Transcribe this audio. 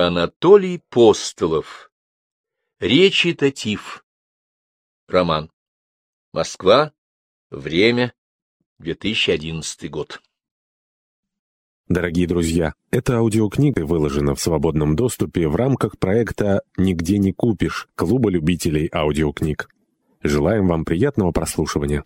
Анатолий Постолов. Речитатив. Роман. Москва. Время. 2011 год. Дорогие друзья, эта аудиокнига выложена в свободном доступе в рамках проекта «Нигде не купишь» Клуба любителей аудиокниг. Желаем вам приятного прослушивания.